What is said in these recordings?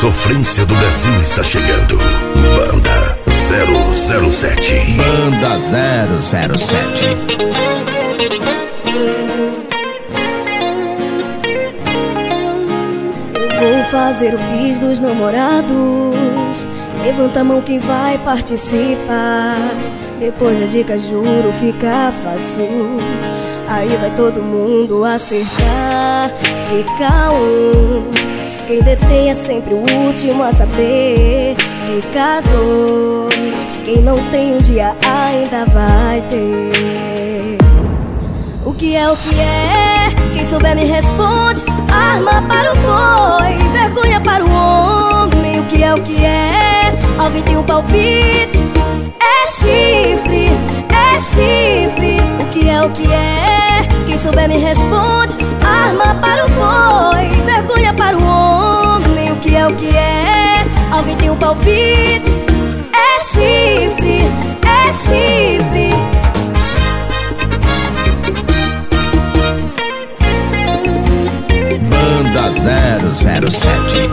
sofrência do Brasil está chegando. Banda 007. Banda 007. Vou fazer o bis dos namorados. Levanta a mão quem vai participar. Depois da dica, juro, fica fácil. Aí vai todo mundo acertar. Dica 1. Um, quem detém é sempre o último a saber. Dica 2. Quem não tem um dia ainda vai ter. O que é o que é? Quem souber me responde. Arma para o boi, vergonha para o homem. O que é o que é? Alguém tem um palpite? É chifre, é chifre. O que é o que é? Quem souber me responde. Arma para o boi, vergonha para o homem. O que é o que é? Alguém tem um palpite? É chifre, é chifre. Banda 007.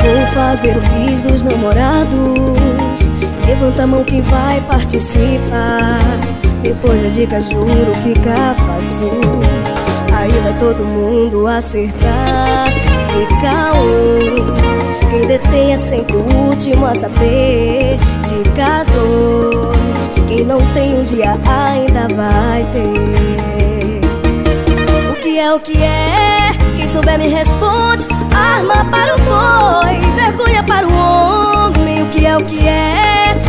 Vou fazer o bis dos namorados. Levanta a mão quem vai participar. Depois da dica, juro, fica fácil. Aí vai todo mundo acertar. Dica 1. Um, quem detém é sempre o último a saber. Dica 2. Quem não tem um dia ainda vai ter. O que é o que é? Quem souber me responde. Arma para o boi, vergonha para o homem. O que é o que é?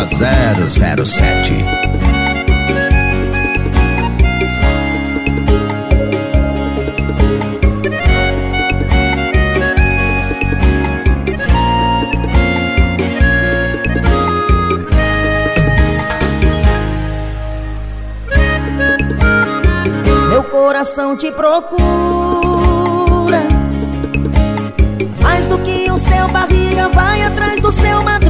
Banda 007. coração te procura Mais do que o seu barriga vai atrás do seu madruga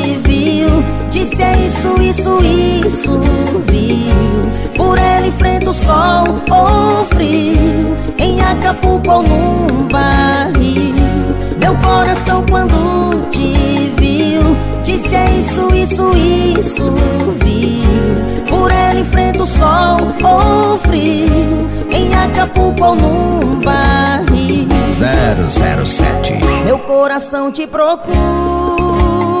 Disse é isso, isso, isso, viu? Por ele enfrenta o sol ou frio. Em Acapulco ou num barril. Meu coração quando te viu Disse é isso, isso, isso, viu? Por ele enfrenta o sol ou frio. Em Acapulco ou num barril. 007 Meu coração te procura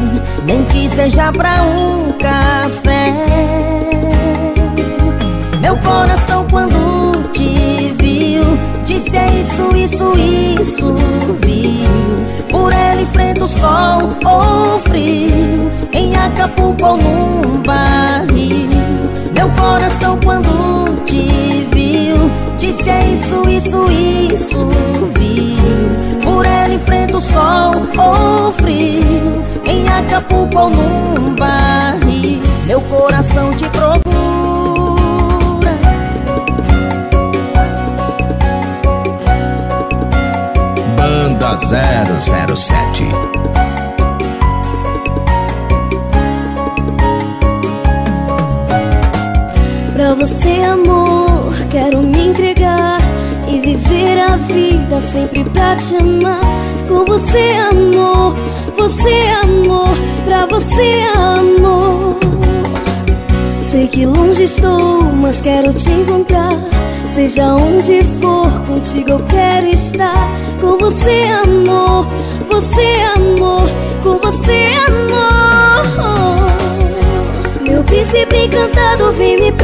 Nem que seja pra um café. Meu coração quando te viu Disse é isso, isso, isso, viu. Por ele enfrenta o sol ou frio Em Acapulco ou num barril meu coração quando te viu Disse é isso, isso, isso, viu. Por ela enfrenta o sol ou oh, frio. Em Acapulco ou num barril Meu coração te procura. Banda 007 Pra você, amor, quero me entregar e viver a vida sempre pra te amar. Com você, amor, você, amor, pra você, amor. Sei que longe estou, mas quero te encontrar. Seja onde for, contigo eu quero estar. Com você, amor, você, amor, com você, amor. Meu príncipe encantado vem me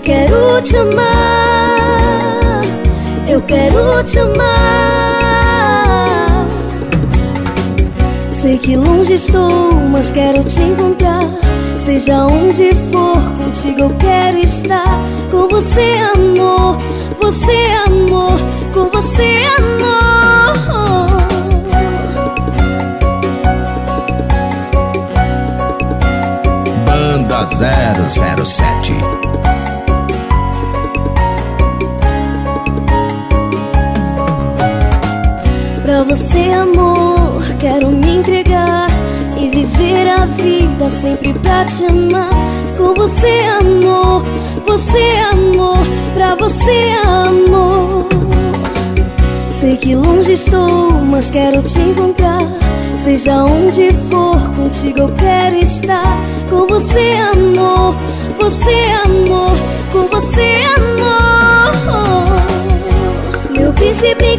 quero te amar Eu quero te amar. Sei que longe estou, mas quero te encontrar. Seja onde for, contigo eu quero estar. Com você, amor, você, amor Com você, amor. Banda 007 Pra você, amor, quero me entregar e viver a vida sempre pra te amar. Com você, amor, você, amor, pra você, amor. Sei que longe estou, mas quero te encontrar. Seja onde for, contigo eu quero estar. Com você, amor, você, amor, com você, amor. Meu príncipe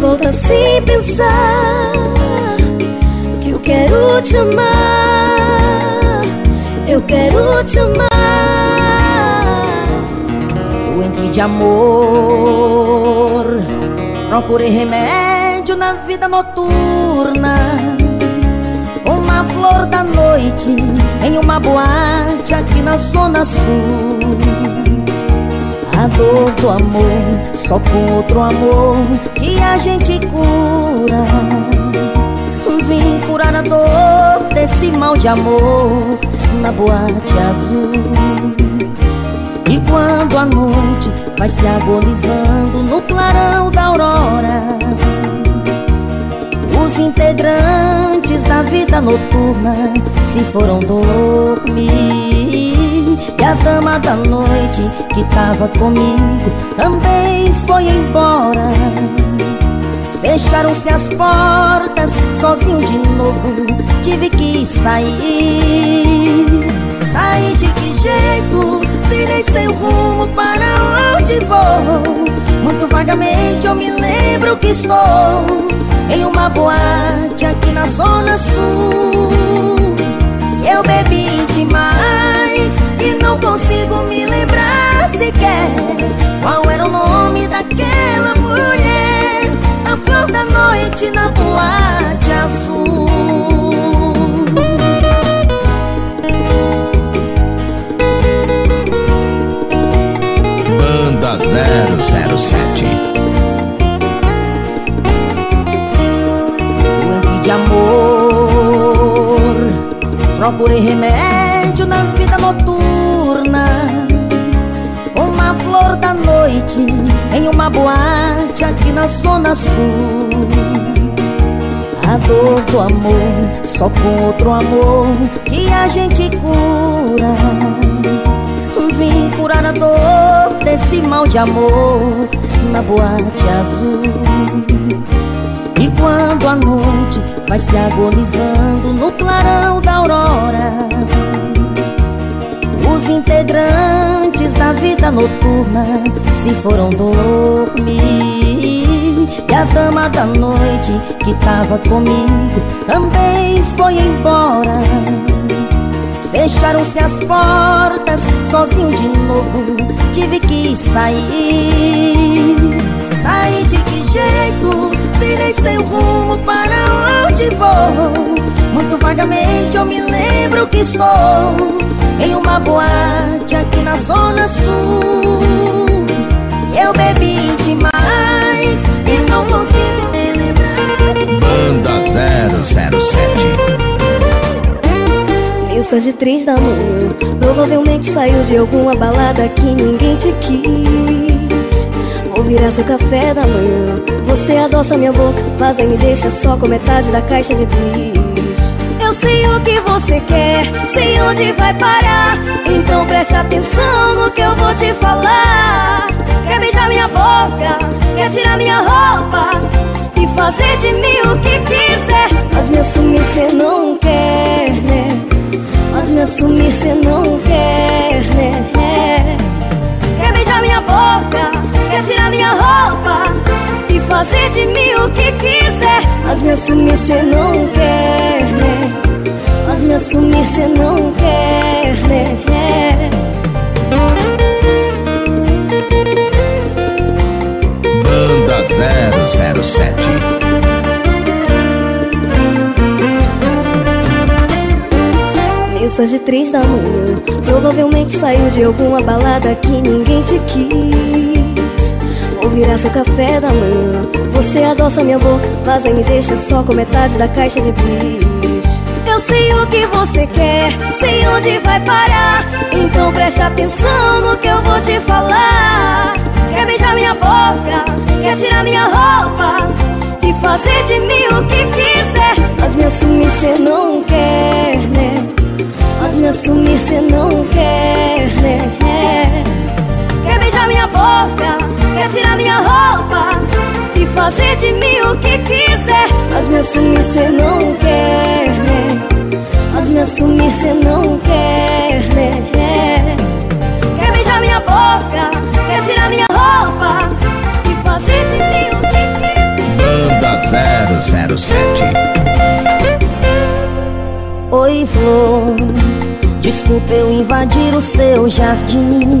Volta sem pensar Que eu quero te amar Eu quero te amar. Doente de amor Procurei remédio na vida noturna. Uma flor da noite Em uma boate aqui na zona sul a dor do amor, só com outro amor que a gente cura. Vim curar a dor desse mal de amor na boate azul. E quando a noite vai se agonizando no clarão da aurora, os integrantes da vida noturna se foram dormir. E a dama da noite que tava comigo também foi embora. Fecharam-se as portas, sozinho de novo, tive que sair. Sair de que jeito, se nem sei o rumo para onde vou. Muito vagamente eu me lembro que estou em uma boate aqui na zona sul. Eu bebi demais e não consigo me lembrar sequer Qual era o nome daquela mulher. A flor da noite na boate azul. Banda 007 Procurei remédio na vida noturna. Uma flor da noite Em uma boate aqui na zona sul. A dor do amor Só com outro amor Que a gente cura. Vim curar a dor Desse mal de amor Na boate azul E quando a noite vai se agonizando no clarão da aurora Os integrantes da vida noturna se foram dormir. E a dama da noite que tava comigo também foi embora. Fecharam-se as portas, sozinho de novo, tive que sair. Sair de que jeito, se nem sei o rumo para onde vou? Muito vagamente eu me lembro que estou em uma boate aqui na Zona Sul. Eu bebi demais e não consigo me lembrar. Banda 007 Mensagem três da manhã Provavelmente saiu de alguma balada que ninguém te quis Vou virar seu café da manhã Você adoça minha boca Vaza e me deixa só com metade da caixa de bis. Eu sei o que você quer Sei onde vai parar. Então preste atenção no que eu vou te falar. Quer beijar minha boca Quer tirar minha roupa E fazer de mim o que quiser. Mas me assumir cê não quer, né? Mas me assumir cê não quer, fazer de mim o que quiser Mas me assumir cê não quer, né? Mas me assumir cê não quer, né? Banda 007 Mensagem três da manhã Provavelmente saiu de alguma balada que ninguém te quis Vou virar seu café da manhã. Você adoça minha boca Vaza e me deixa só com metade da caixa de bis. Eu sei o que você quer Sei onde vai parar. Então preste atenção no que eu vou te falar. Quer beijar minha boca Quer tirar minha roupa E fazer de mim o que quiser. Mas me assumir cê não quer, né? Mas me assumir cê não quer, né? Quer beijar minha boca, quer tirar minha roupa E fazer de mim o que quiser Mas me assumir cê não quer, né? Mas me assumir cê não quer, né? Quer beijar minha boca, quer tirar minha roupa E fazer de mim o que quiser Banda 007 Oi, flor, desculpa eu invadir o seu jardim.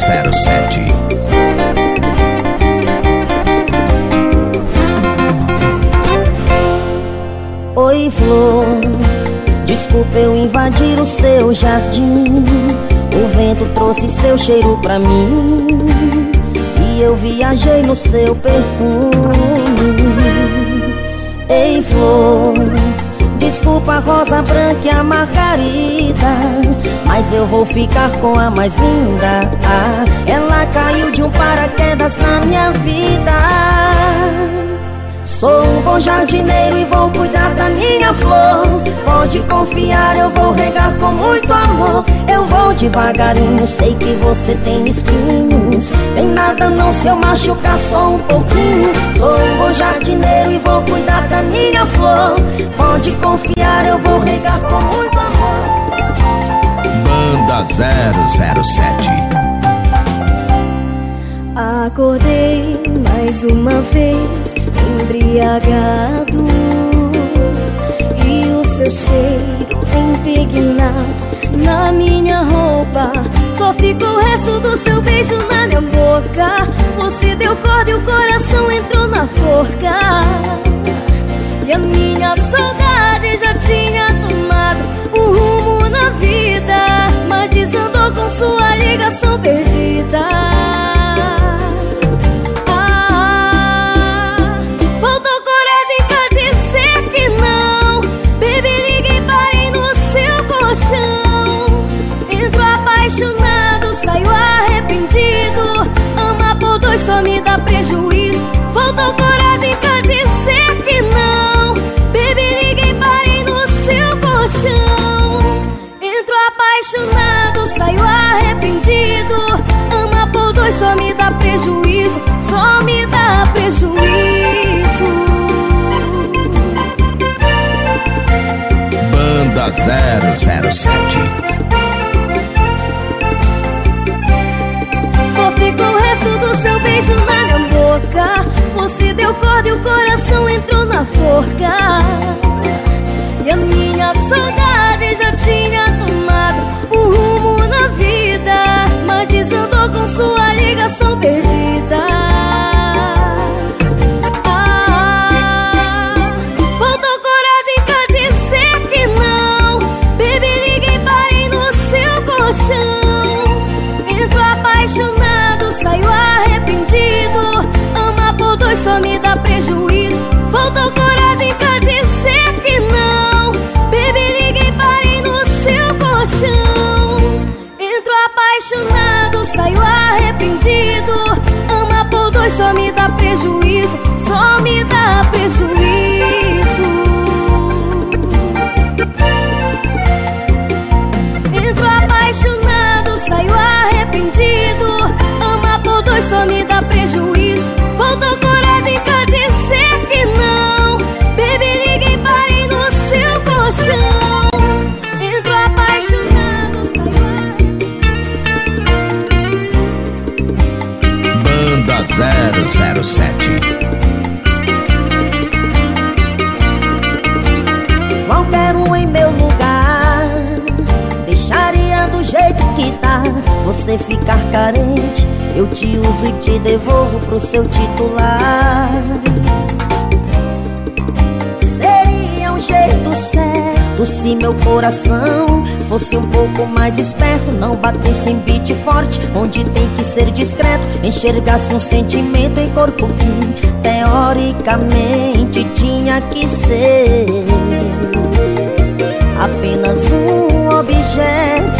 007 Oi, flor, desculpa eu invadir o seu jardim. O vento trouxe seu cheiro pra mim e eu viajei no seu perfume. Ei, flor, desculpa a rosa branca e a margarida, mas eu vou ficar com a mais linda. Ah, ela caiu de um paraquedas na minha vida. Sou um bom jardineiro e vou cuidar da minha flor Pode confiar, eu vou regar com muito amor Eu vou devagarinho, sei que você tem espinhos Tem nada não se eu machucar só um pouquinho. Sou um bom jardineiro e vou cuidar da minha flor. Pode confiar, eu vou regar com muito amor. Banda 007 Acordei mais uma vez embriagado. E o seu cheiro impregnado na minha roupa. Só ficou o resto do seu beijo na minha boca. Você deu corda e o coração entrou na forca. E a minha saudade já tinha tomado um rumo na vida. Mas desandou com sua Banda 007 beijo na minha boca. Você deu corda e o coração entrou na forca. E a minha saudade já tinha tomado um rumo na vida. Mas desandou com sua ligação perdida dizer que não. Baby, liguei, parei no seu colchão. Entro apaixonado, saio arrependido. Ama por dois só me dá prejuízo Só me dá prejuízo. Entro apaixonado, saio arrependido. Ama por dois só me dá prejuízo 007 Qualquer um em meu lugar. Deixaria do jeito que tá. Você ficar carente eu te uso e te devolvo pro seu titular jeito certo. Se meu coração Fosse um pouco mais esperto Não batesse em beat forte Onde tem que ser discreto Enxergasse um sentimento em corpo que Teoricamente tinha que ser Apenas um objeto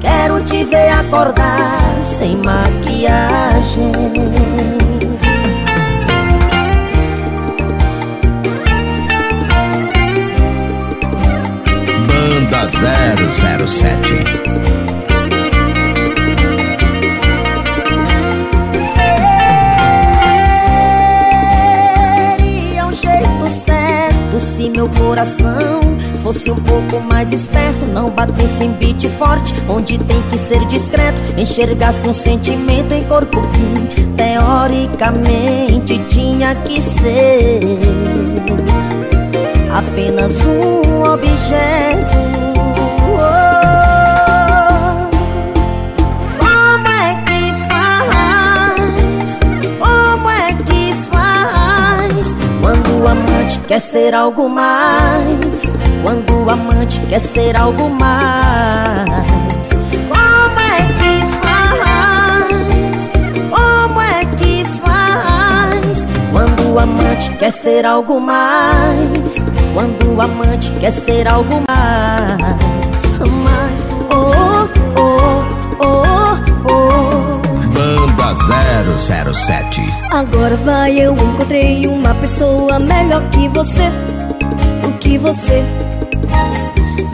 Quero te ver acordar sem maquiagem. Banda 007 Seria um jeito certo se meu coração Fosse um pouco mais esperto Não batesse em beat forte Onde tem que ser discreto Enxergasse um sentimento em corpo que Teoricamente tinha que ser Apenas um objeto. Quer ser algo mais Quando o amante quer ser algo mais Como é que faz? Como é que faz? Quando o amante quer ser algo mais Quando o amante quer ser algo mais Mais oh, oh, oh, oh. Banda 007 Agora vai, eu encontrei uma pessoa melhor que você O que você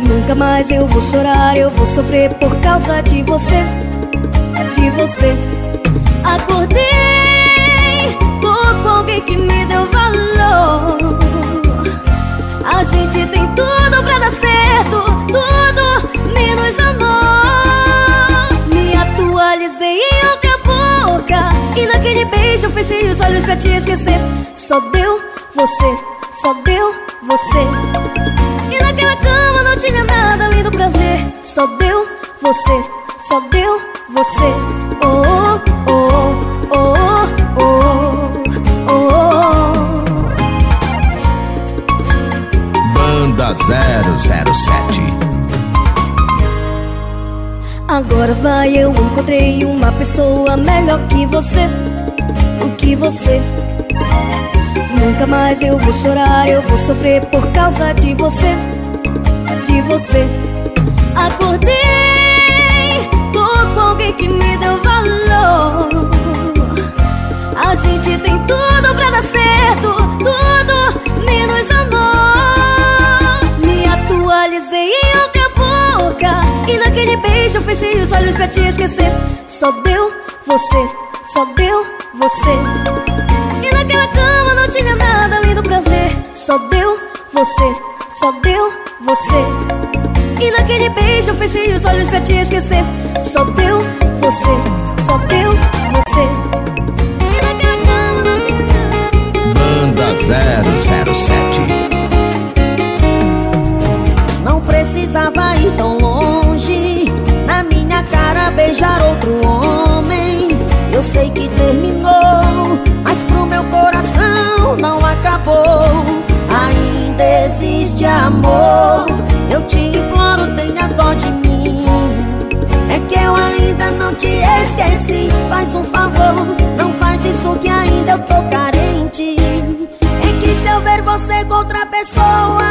Nunca mais eu vou chorar, eu vou sofrer por causa de você De você. Acordei, tô com alguém que me deu valor. A gente tem tudo pra dar certo Tudo menos amor. Me atualizei em outra boca E naquele beijo fechei os olhos pra te esquecer. Só deu você, só deu você tinha nada além do prazer. Só deu você, só deu você. Oh, oh, oh, oh, oh, oh, oh. Banda 007 Agora vai, eu encontrei uma pessoa melhor que você. O que você? Nunca mais eu vou chorar, eu vou sofrer por causa de você De você. Acordei, tô com alguém que me deu valor. A gente tem tudo pra dar certo Tudo menos amor. Me atualizei em outra boca E naquele beijo fechei os olhos pra te esquecer. Só deu você, só deu você. E naquela cama não tinha nada além do prazer. Só deu você, só deu você. E naquele beijo fechei os olhos pra te esquecer. Só deu você, só deu você. E naquela cama nada Banda 007 Não precisava ir tão longe. Na minha cara beijar outro homem. Eu sei que terminou te imploro, tenha dó de mim. É que eu ainda não te esqueci. Faz um favor, não faz isso que ainda eu tô carente. É que se eu ver você com outra pessoa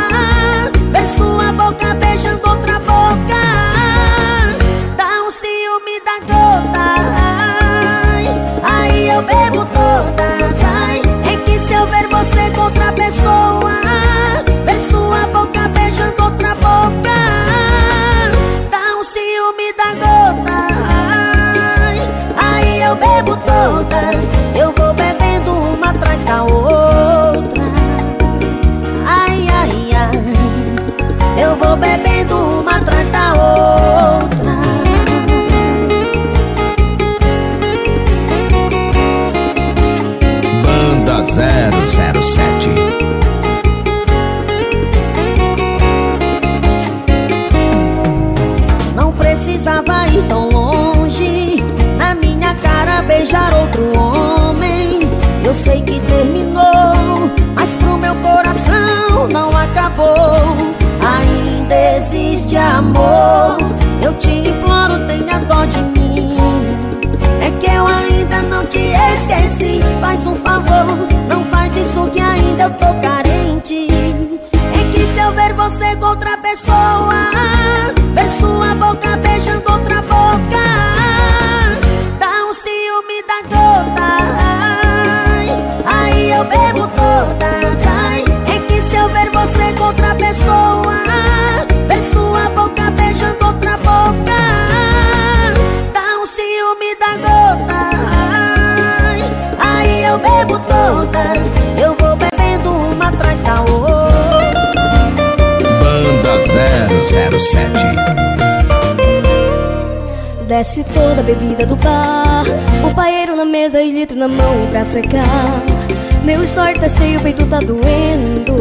Ver sua boca beijando outra boca Dá um ciúme da gota. Aí eu bebo todas Eu vou bebendo uma atrás te esqueci. Faz um favor, não faz isso que ainda eu tô carente. É que se eu ver você com outra pessoa Ver sua boca beijando outra boca Dá um ciúme da gota. Ai, Aí eu bebo todas. Ai. É que se eu ver você com outra pessoa Desce toda a bebida do bar O paeiro na mesa e litro na mão pra secar. Meu story tá cheio, o peito tá doendo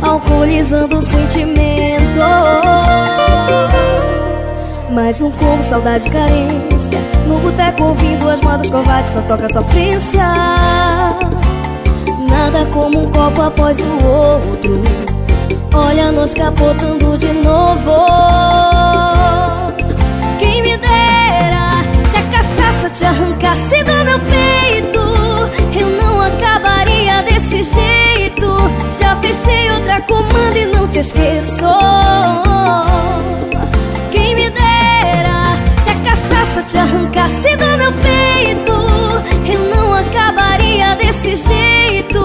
Alcoolizando o sentimento. Mais um combo, saudade e carência. No boteco ouvindo as modas covardes Só toca sofrência. Nada como um copo após o outro Olha nós capotando de novo. Quem me dera Se a cachaça te arrancasse do meu peito Eu não acabaria desse jeito. Já fechei outra comanda e não te esqueço. Quem me dera Se a cachaça te arrancasse do meu peito Eu não acabaria desse jeito.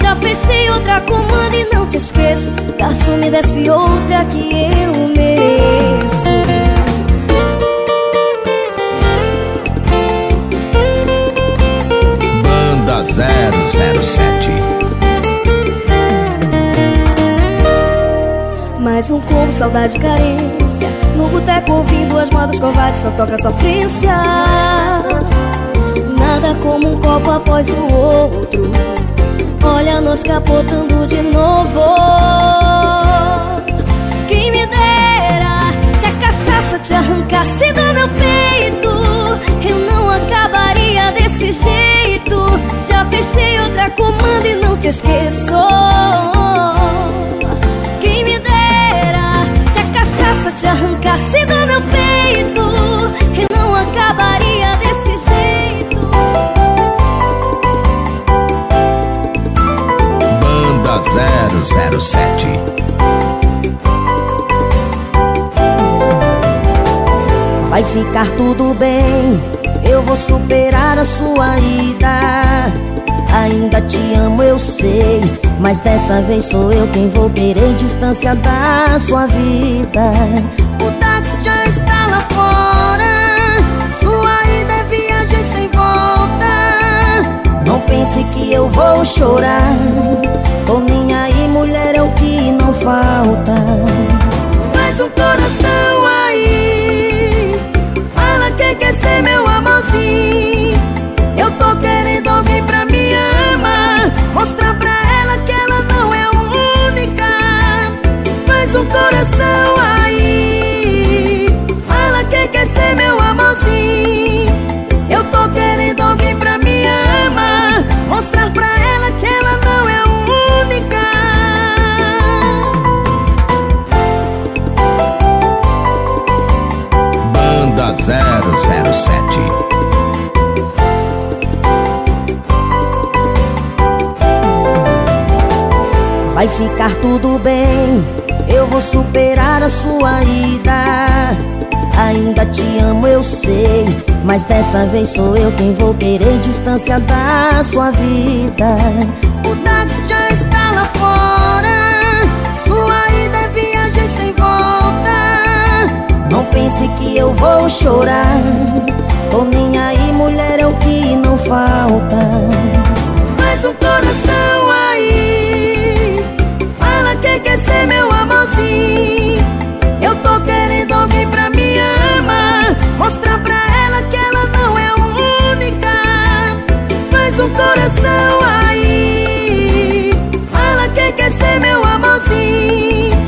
Já fechei outra comanda e não te esqueço Garçom, me desce outra que eu mereço. Banda 007 Mais um combo, saudade e carência. No boteco ouvindo as modas covardes Só toca sofrência. Nada como um copo após o outro Olha nós capotando de novo. Quem me dera Se a cachaça te arrancasse do meu peito Eu não acabaria desse jeito. Já fechei outra comanda e não te esqueço. Quem me dera Se a cachaça te arrancasse do meu peito Eu não acabaria 007 Vai ficar tudo bem, eu vou superar a sua ida. Ainda te amo, eu sei, mas dessa vez sou eu quem vou querer distância da sua vida. O táxi já está lá fora, sua ida é viagem sem volta. Pense que eu vou chorar, nem aí, mulher, é o que não falta. Faz um coração aí. Fala que quer ser meu amorzinho. Eu tô querendo alguém pra me amar. Mostrar pra ela que ela não é única. Faz um coração aí. Fala que quer ser meu amorzinho. Eu tô querendo alguém pra me Vai ficar tudo bem, eu vou superar a sua ida. Ainda te amo, eu sei, mas dessa vez sou eu quem vou querer distância da sua vida. O táxi já está lá fora, sua ida é viagem sem volta. Não pense que eu vou chorar, tô nem aí, mulher, é o que não falta. Faz um coração aí Fala que quer ser meu amorzinho. Eu tô querendo alguém pra me amar. Mostrar pra ela que ela não é única. Faz um coração aí. Fala que quer ser meu amorzinho.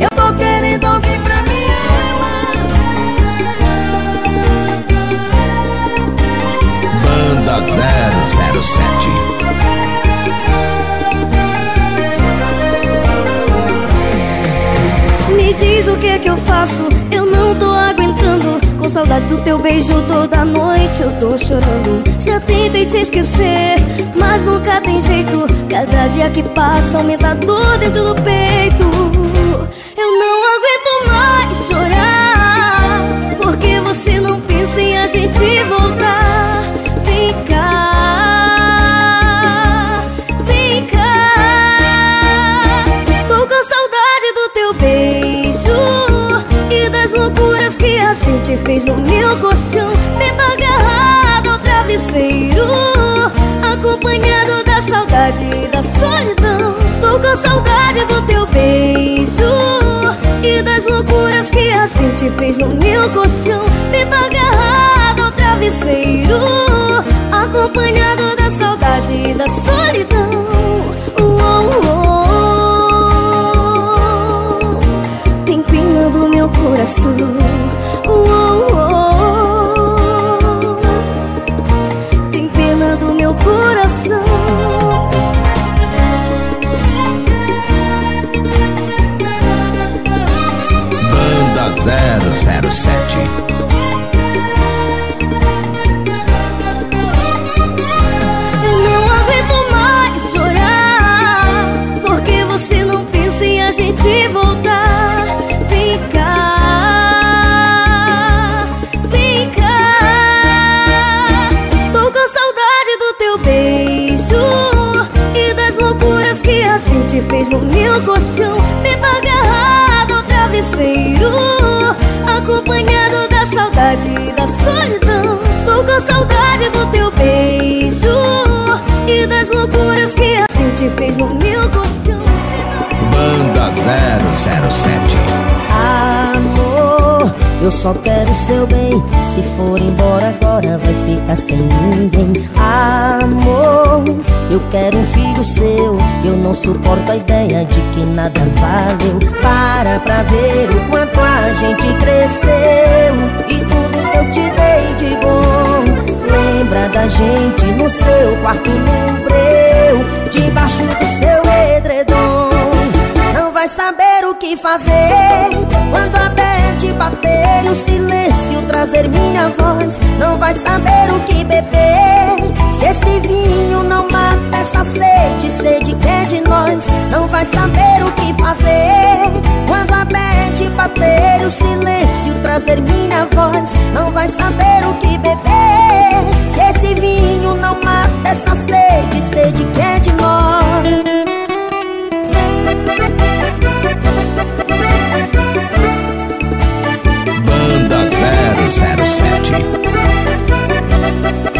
Eu tô querendo alguém pra me amar. Banda 007 diz o que é que eu faço, eu não tô aguentando. Com saudade do teu beijo toda noite eu tô chorando. Já tentei te esquecer, mas nunca tem jeito. Cada dia que passa aumenta a dor dentro do peito loucuras que a gente fez no meu colchão Dentro agarrado ao travesseiro Acompanhado da saudade e da solidão Uou, uou. Tem pena do meu coração fez no meu colchão. Tenta agarrado ao travesseiro Acompanhado da saudade e da solidão. Tô com saudade do teu beijo E das loucuras que a gente fez no meu colchão. Banda 007 Amor, eu só quero seu bem. Se for embora agora vai ficar sem ninguém. Amor, eu quero um filho seu. Eu não suporto a ideia de que nada valeu Para pra ver o quanto a gente cresceu. E tudo que eu te dei de bom Lembra da gente no seu quarto no breu Debaixo do seu edredom. Não vai saber o que fazer. Quando a bete bater o silêncio trazer minha voz Não vai saber o que beber Se esse vinho não mata essa sede Sede que é de nós Não vai saber o que fazer. Quando a bete bater o silêncio trazer minha voz Não vai saber o que beber. Se esse vinho não mata essa sede Sede que é de nós. Banda 007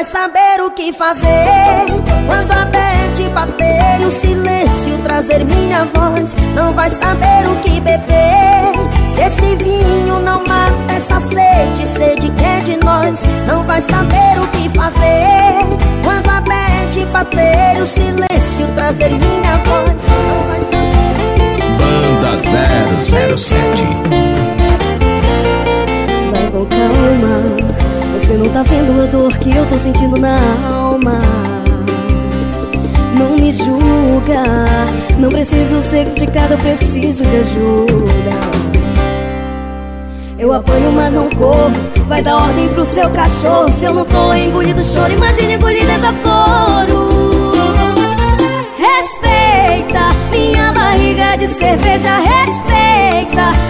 vai saber o que fazer. Quando a bete bater e o silêncio trazer minha voz. Não vai saber o que beber. Se esse vinho não mata essa sede Sede que é de nós. Não vai saber o que fazer. Quando a bete bater e o silêncio trazer minha voz. Não vai saber Banda 007 Vai com calma Você não tá vendo a dor que eu tô sentindo na alma. Não me julga. Não preciso ser criticado, eu preciso de ajuda. Eu apanho, mas não corro. Vai dar ordem pro seu cachorro. Se eu não tô engolindo choro. Imagine engolir desaforo. Respeita minha barriga de cerveja. Respeita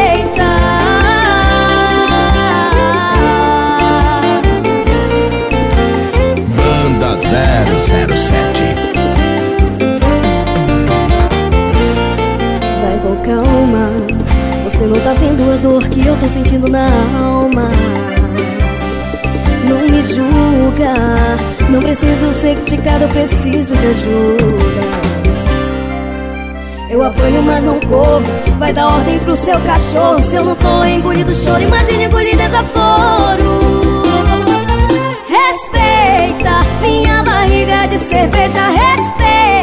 Você não tá vendo a dor que eu tô sentindo na alma. Não me julga. Não preciso ser criticado, eu preciso de ajuda. Eu apanho, mas não corro. Vai dar ordem pro seu cachorro. Se eu não tô engolindo choro. Imagine engolir desaforo. Respeita minha barriga de cerveja. Respeita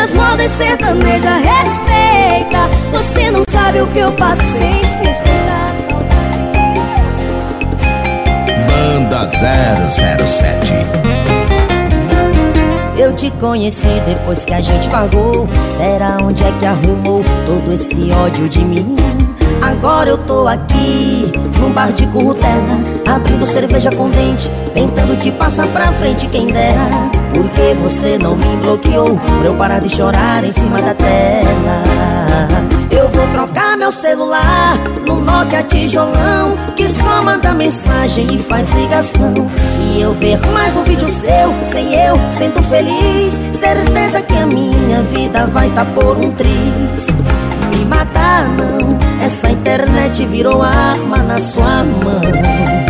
minhas modas sertanejas Respeita, você não sabe o que eu passei Respeita a saudade. Banda 007 Eu te conheci depois que a gente largou. Será onde é que arrumou todo esse ódio de mim? Agora eu tô aqui, num bar de currutela Abrindo cerveja com dente, tentando te passar pra frente quem dera Porque você não me bloqueou, pra eu parar de chorar em cima da tela? Eu vou trocar meu celular no Nokia tijolão Que só manda mensagem e faz ligação. Se eu ver mais um vídeo seu, sem eu, sendo feliz. Certeza que a minha vida vai tá por um triz. Me matar não, essa internet virou arma na sua mão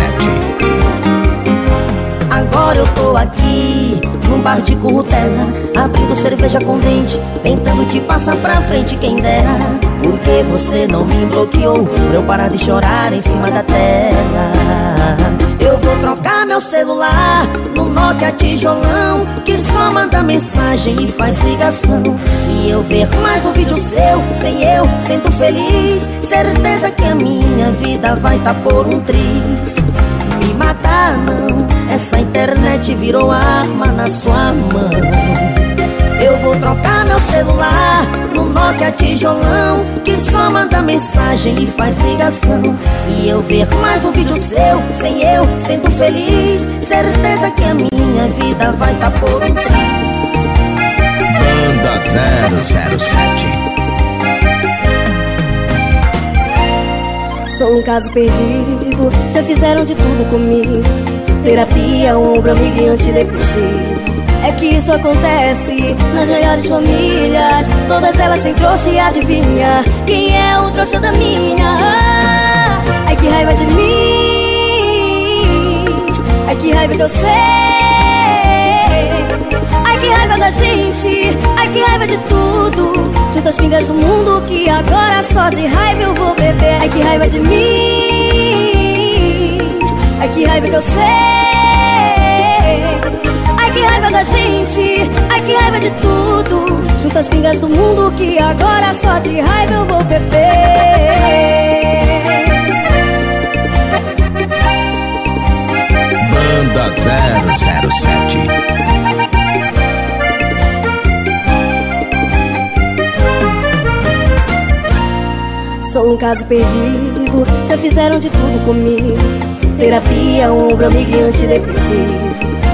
Agora eu tô aqui num bar de currutela Abrindo cerveja com dente Tentando te passar pra frente quem dera. Porque você não me bloqueou Pra eu parar de chorar em cima da tela? Eu vou trocar meu celular No Nokia tijolão Que só manda mensagem e faz ligação. Se eu ver mais um vídeo seu Sem eu, sendo feliz. Certeza que a minha vida vai tá por um triz. Me matar não essa internet virou arma na sua mão. Eu vou trocar meu celular no Nokia tijolão Que só manda mensagem e faz ligação. Se eu ver mais um vídeo seu, sem eu, sendo feliz Certeza que a minha vida vai tá por um triz Banda 007 Sou um caso perdido, já fizeram de tudo comigo Terapia, ombro, amigo e antidepressivo É que isso acontece nas melhores famílias. Todas elas têm trouxa e adivinha Quem é o trouxa da minha? ai que raiva de mim. Ai que raiva eu sei Ai que raiva da gente. Ai que raiva de tudo. Junta as pingas do mundo que agora só de raiva eu vou beber. Ai que raiva de mim Ai que raiva que eu sei. Ai que raiva da gente. Ai que raiva de tudo. Junta as pingas do mundo que agora só de raiva eu vou beber. Banda 007 Sou um caso perdido, já fizeram de tudo comigo Ombro, amigo e antidepressivo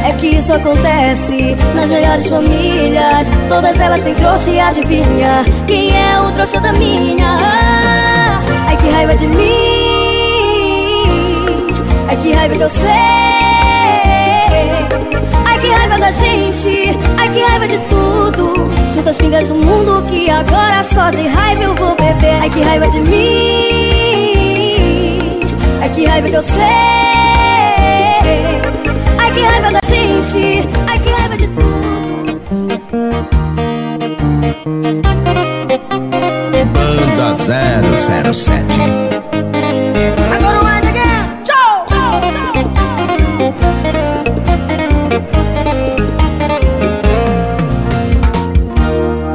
É que isso acontece nas melhores famílias. Todas elas têm trouxa e adivinha Quem é o trouxa da minha? Ai que raiva de mim. Ai que raiva que eu sei. Ai que raiva da gente. Ai que raiva de tudo. Junta as pingas do mundo que agora só de raiva eu vou beber. Ai que raiva de mim. Ai que raiva que eu sei da gente Ai que de tudo. Banda 007 Agora o Ed again tchau,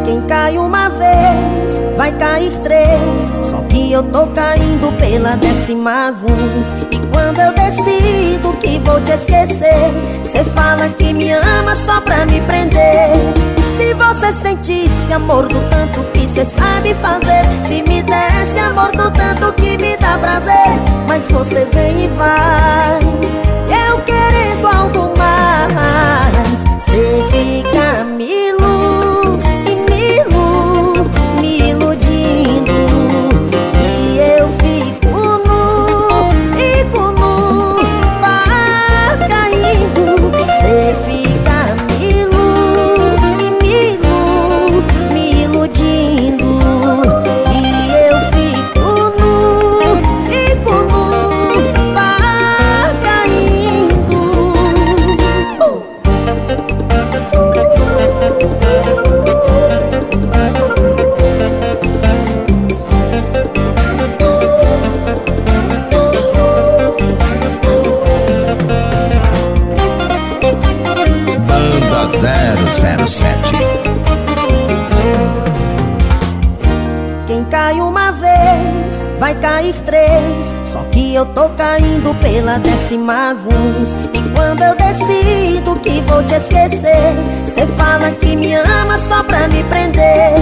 Quem cai uma vez Vai cair três eu tô caindo pela décima vez. E quando eu decido que vou te esquecer Cê fala que me ama só pra me prender. Se você sentisse amor do tanto que cê sabe fazer Se me desse amor do tanto que me dá prazer Mas você vem e vai. Eu querendo algo mais Cê fica me três Só que eu tô caindo pela décima vez. E quando eu decido que vou te esquecer Cê fala que me ama só pra me prender.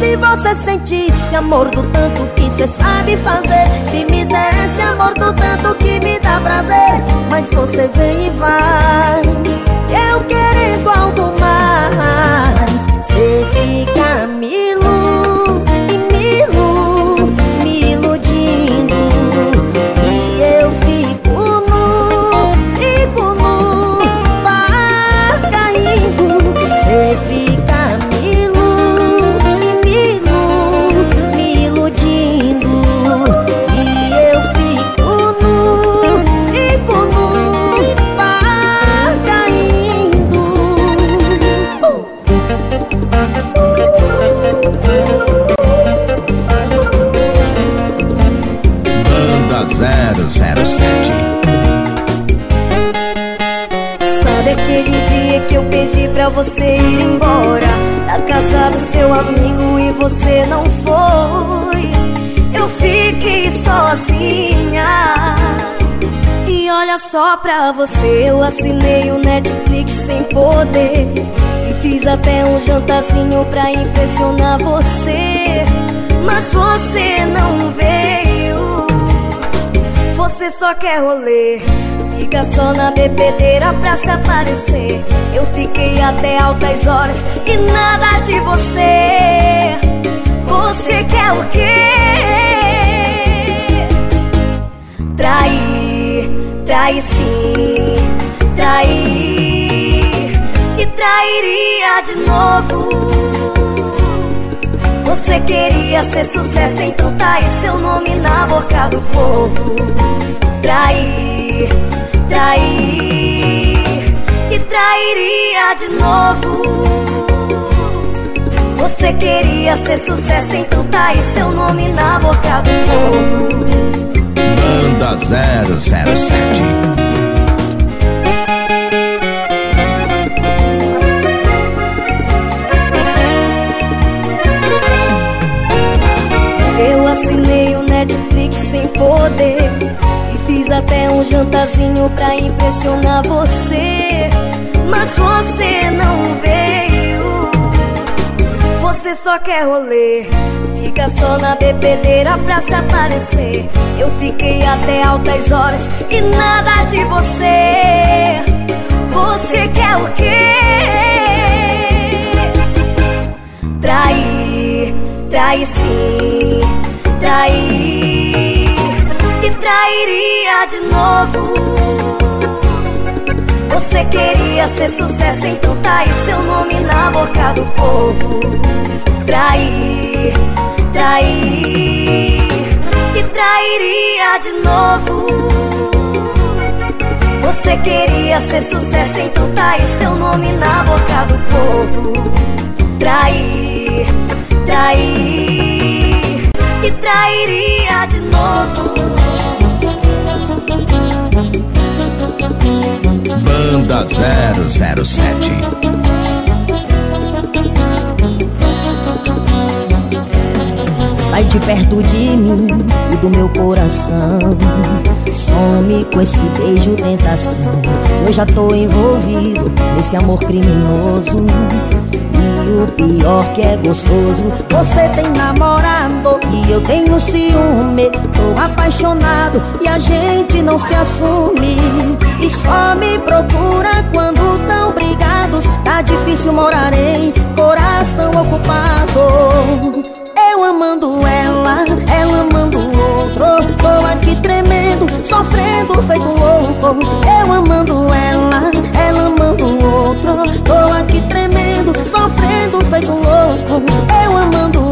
Se você sentisse amor do tanto que cê sabe fazer Se me desse amor do tanto que me dá prazer Mas você vem e vai. Eu querendo algo mais Cê fica me pra você ir embora. Da casa do seu amigo e você não foi. Eu fiquei sozinha. E olha só pra você Eu assinei o Netflix sem poder. E fiz até um jantarzinho pra impressionar você. Mas você não veio. Você só quer rolê Fica só na bebedeira pra se aparecer. Eu fiquei até altas horas e nada de você. Você quer o quê? Trair, trair sim, trair. E trairia de novo. Você queria ser sucesso, então tá seu nome na boca do povo. Trair trair e trairia de novo. Você queria ser sucesso, então tá aí seu nome na boca do povo. Banda 007 Eu assinei o Netflix sem poder até um jantarzinho pra impressionar você. Mas você não veio. Você só quer rolê. Fica só na bebedeira pra se aparecer. Eu fiquei até altas horas e nada de você. Você quer o quê? Trair, trair sim, trair trairia de novo. Você queria ser sucesso, então tá aí seu nome na boca do povo. Trair, trair e trairia de novo. Você queria ser sucesso, então tá aí seu nome na boca do povo. Trair, trair e trairia de novo. Banda 007 Sai de perto de mim e do meu coração. Some com esse beijo tentação. Eu já tô envolvido nesse amor criminoso. O pior que é gostoso Você tem namorado e eu tenho ciúme. Tô apaixonado e a gente não se assume E só me procura quando tão brigados. Tá difícil morar em coração ocupado. Eu amando ela, ela amando outro. Tô aqui tremendo, sofrendo feito louco. Eu amando ela, ela amando outro. Tô aqui tremendo, sofrendo feito louco. Eu amando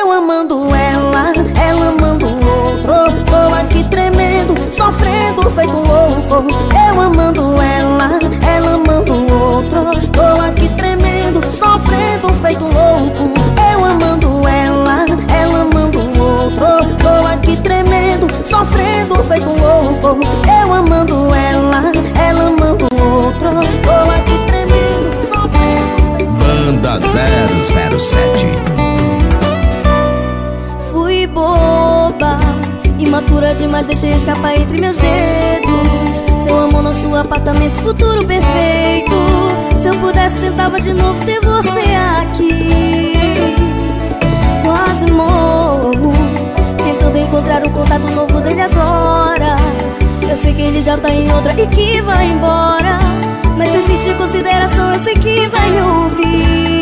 eu amando ela, ela amando outro. Tô aqui tremendo, sofrendo feito louco. Eu amando ela, ela amando outro. Tô aqui tremendo, sofrendo feito louco. Eu amando ela, ela amando outro. Tô aqui tremendo, sofrendo feito louco. Eu amando ela, ela amando outro. Tô aqui tremendo, sofrendo feito louco. Banda 007 Demais, deixei escapar entre meus dedos. Seu amor no seu apartamento, futuro perfeito Se eu pudesse, tentava de novo ter você aqui. Quase morro Tentando encontrar um contato novo dele agora. Eu sei que ele já tá em outra e que vai embora Mas se existe consideração, eu sei que vai me ouvir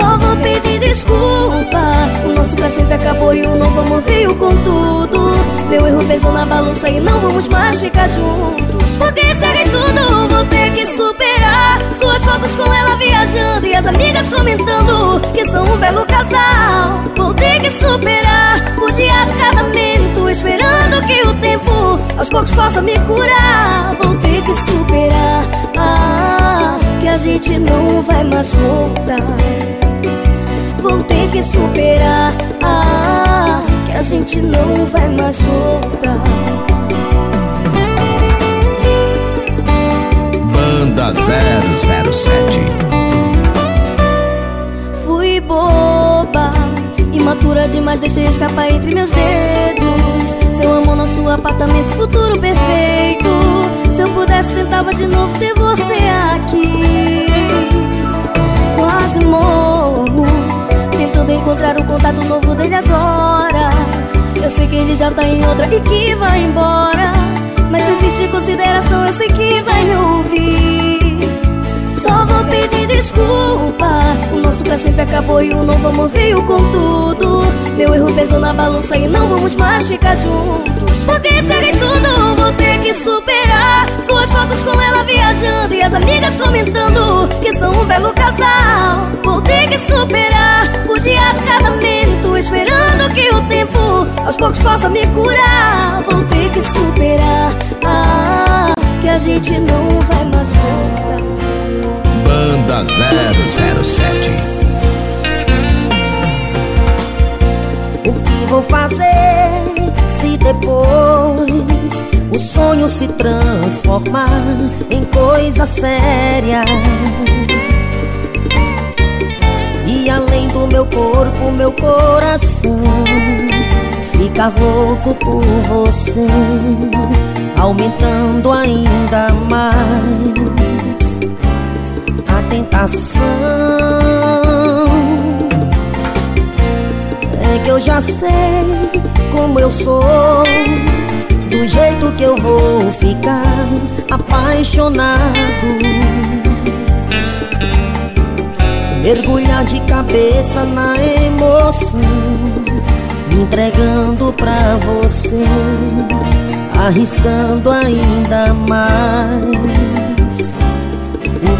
só vou pedir desculpa. O nosso pra sempre acabou e o novo amor veio com tudo. Meu erro pesou na balança e não vamos mais ficar juntos. Porque estraguei tudo, vou ter que superar. Suas fotos com ela viajando e as amigas comentando Que são um belo casal. Vou ter que superar o dia do casamento Esperando que o tempo aos poucos possa me curar. Vou ter que superar ah, Que a gente não vai mais voltar Vou ter que superar. Ah, Que a gente não vai mais voltar. Banda 007 Fui boba Imatura demais, deixei escapar entre meus dedos. Seu amor, nosso apartamento, futuro perfeito. Se eu pudesse, tentava de novo ter você aqui. Quase morro encontrar um contato novo dele agora. Eu sei que ele já tá em outra e que vai embora. Mas se existe consideração eu sei que vai me ouvir Só vou pedir desculpa. O nosso pra sempre acabou e o novo amor veio com tudo. Meu erro pesou na balança e não vamos mais ficar juntos. Porque estraguei tudo, vou ter que superar. Suas fotos com ela viajando e as amigas comentando Que são um belo casal. Vou ter que superar o dia do casamento Esperando que o tempo aos poucos possa me curar. Vou ter que superar. Ah, Que a gente não vai mais voltar Banda 007 O que vou fazer se depois o sonho se transformar em coisa séria? E além do meu corpo, meu coração fica louco por você, aumentando ainda mais tentação. É que eu já sei como eu sou, do jeito que eu vou ficar apaixonado Mergulhar de cabeça na emoção entregando pra você Arriscando ainda mais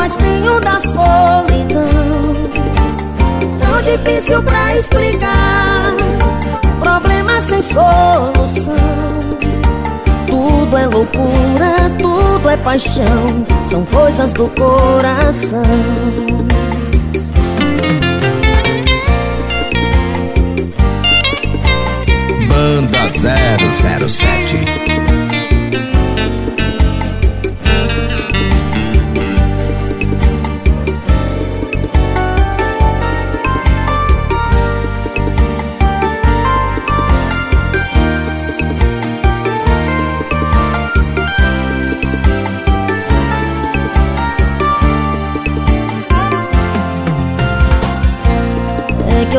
mas tenho da solidão. Tão difícil pra explicar, problema sem solução. Tudo é loucura, tudo é paixão, são coisas do coração. Banda 007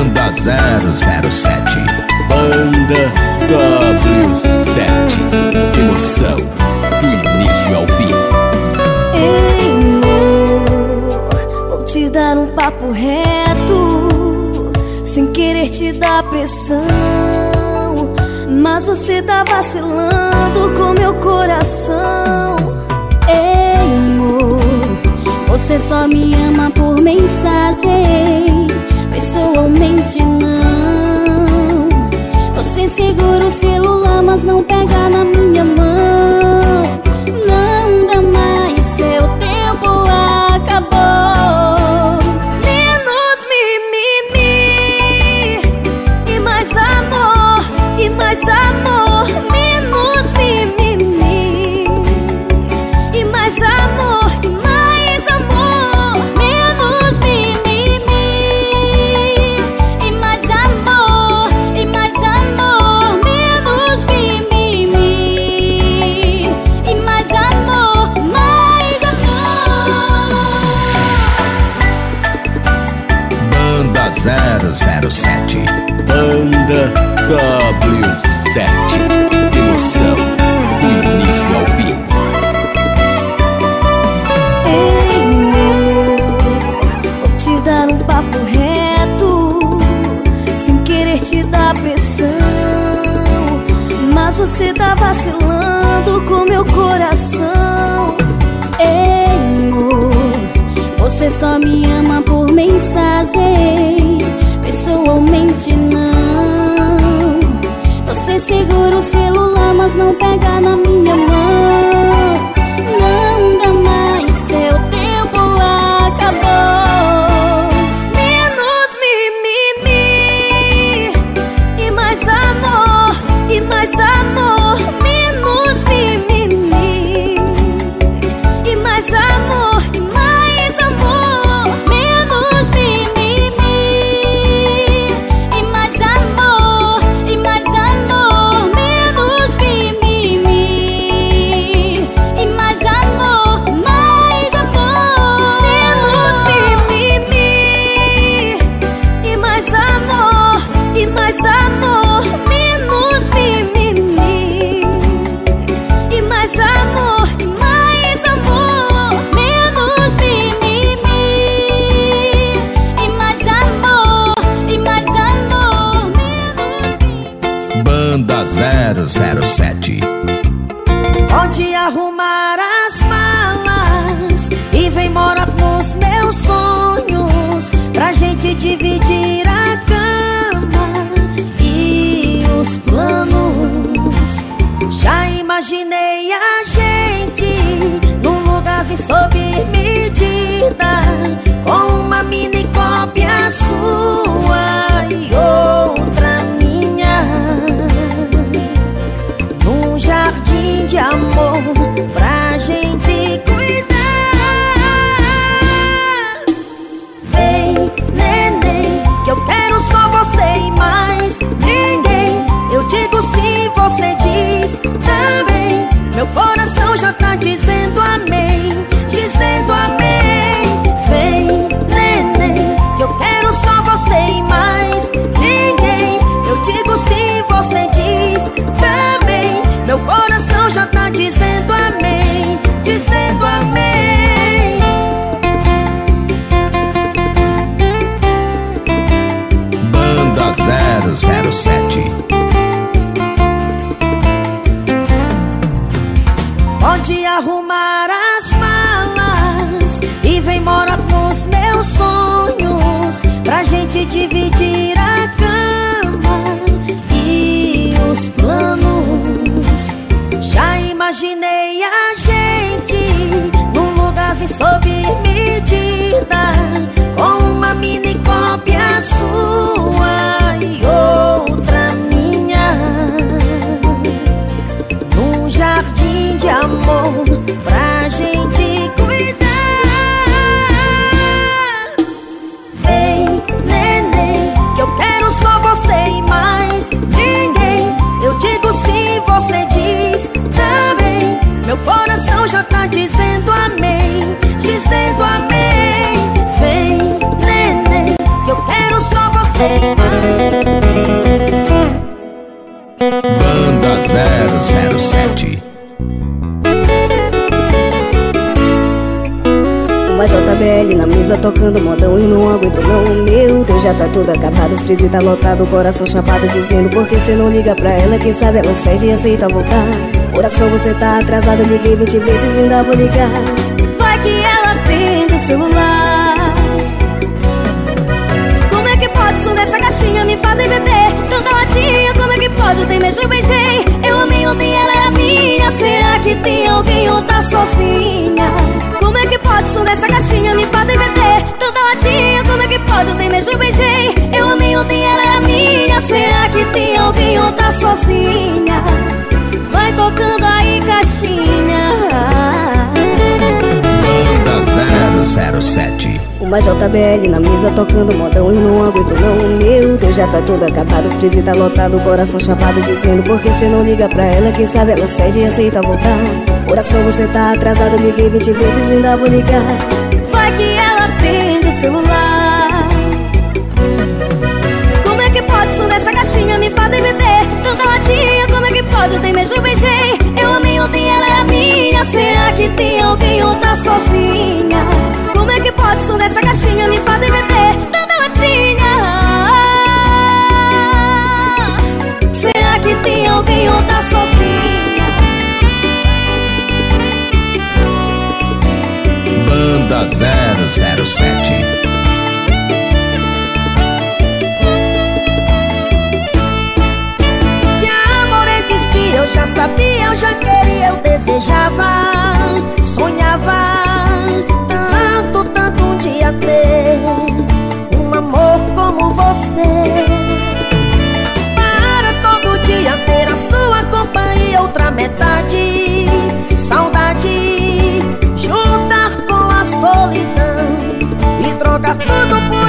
Banda 007 Banda W7 Emoção do início ao fim. Ei, amor Vou te dar um papo reto Sem querer te dar pressão Mas você tá vacilando com meu coração. Ei, amor Você só me ama por mensagem pessoalmente não. Você segura o celular, mas não pega na minha mão W7 Emoção do início ao fim. Amor, vou te dar um papo reto Sem querer te dar pressão. Mas você tá vacilando com meu coração. Ei, amor, você só me ama por mensagem, pessoalmente segura o celular, mas não pega na mão. Dividir a cama e os planos. Já imaginei a gente num lugarzinho sob você diz também. Meu coração já tá dizendo amém, dizendo amém. Vem, neném, eu quero só você mais. Banda 007 Uma JBL na mesa tocando modão e não aguento não. Meu Deus, já tá tudo acabado, o freezer tá lotado, o coração chapado Dizendo por que cê não liga pra ela, quem sabe ela cede e aceita voltar. Coração, você tá atrasado, liguei 20 vezes e ainda vou ligar. Vai que ela atende o celular. Como é que pode som dessa caixinha me fazer beber? Tanta latinha, como é que pode? Ontem mesmo eu beijei Ontem, ela era minha Será que tem alguém ou tá sozinha? Como é que pode som dessa caixinha me fazer beber Tanta latinha, como é que pode? Ontem mesmo eu beijei Eu amei ontem, ela era minha Será que tem alguém ou tá sozinha? Vai tocando aí caixinha Banda 007 Uma JBL na mesa tocando modão e não aguento não. Meu Deus, já tá tudo acabado, o freezer tá lotado, o coração chapado Dizendo por que cê não liga pra ela, quem sabe ela cede e aceita voltar. Coração, você tá atrasado, liguei 20 vezes ainda vou ligar. Vai que ela atende o celular. Como é que pode som dessa caixinha me fazer beber Tanta latinha, como é que pode? Ontem mesmo eu beijei Ela era minha Será que tem alguém ou tá sozinha? Como é que pode som dessa caixinha me fazer beber Tanta latinha Será que tem alguém ou tá sozinha? Banda 007 já sabia, eu já queria, eu desejava, sonhava tanto, tanto um dia ter um amor como você. Para todo dia ter a sua companhia, outra metade, saudade, juntar com a solidão e trocar tudo por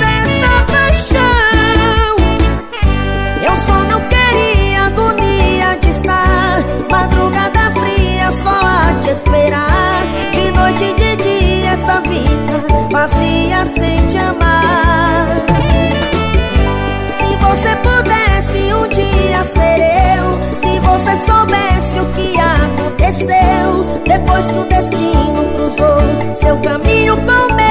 esperar. De noite e de dia essa vida vazia sem te amar. Se você pudesse um dia ser eu Se você soubesse o que aconteceu Depois que o destino cruzou seu caminho com meu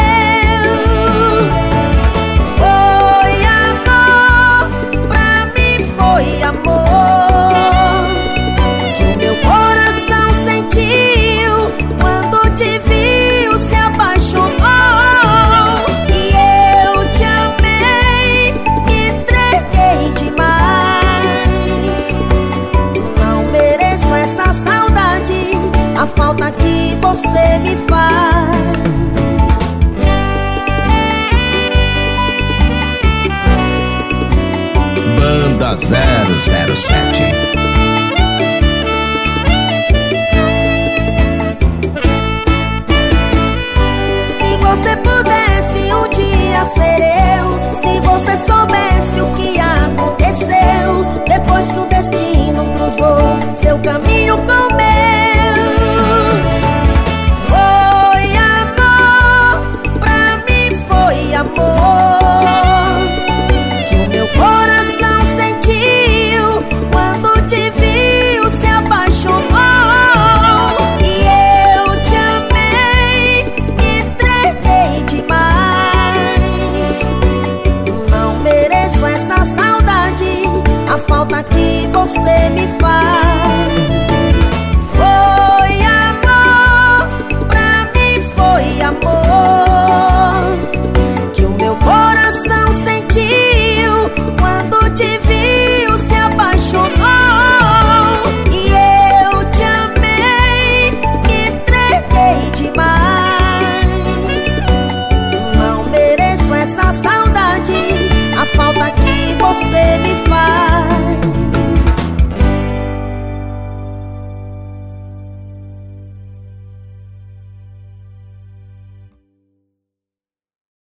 você me faz. Banda 007 Se você pudesse um dia ser eu Se você soubesse o que aconteceu Depois que o destino cruzou seu caminho com meu que o meu coração sentiu quando te viu, se apaixonou. E eu te amei, entreguei demais. Não mereço essa saudade, a falta que você me faz.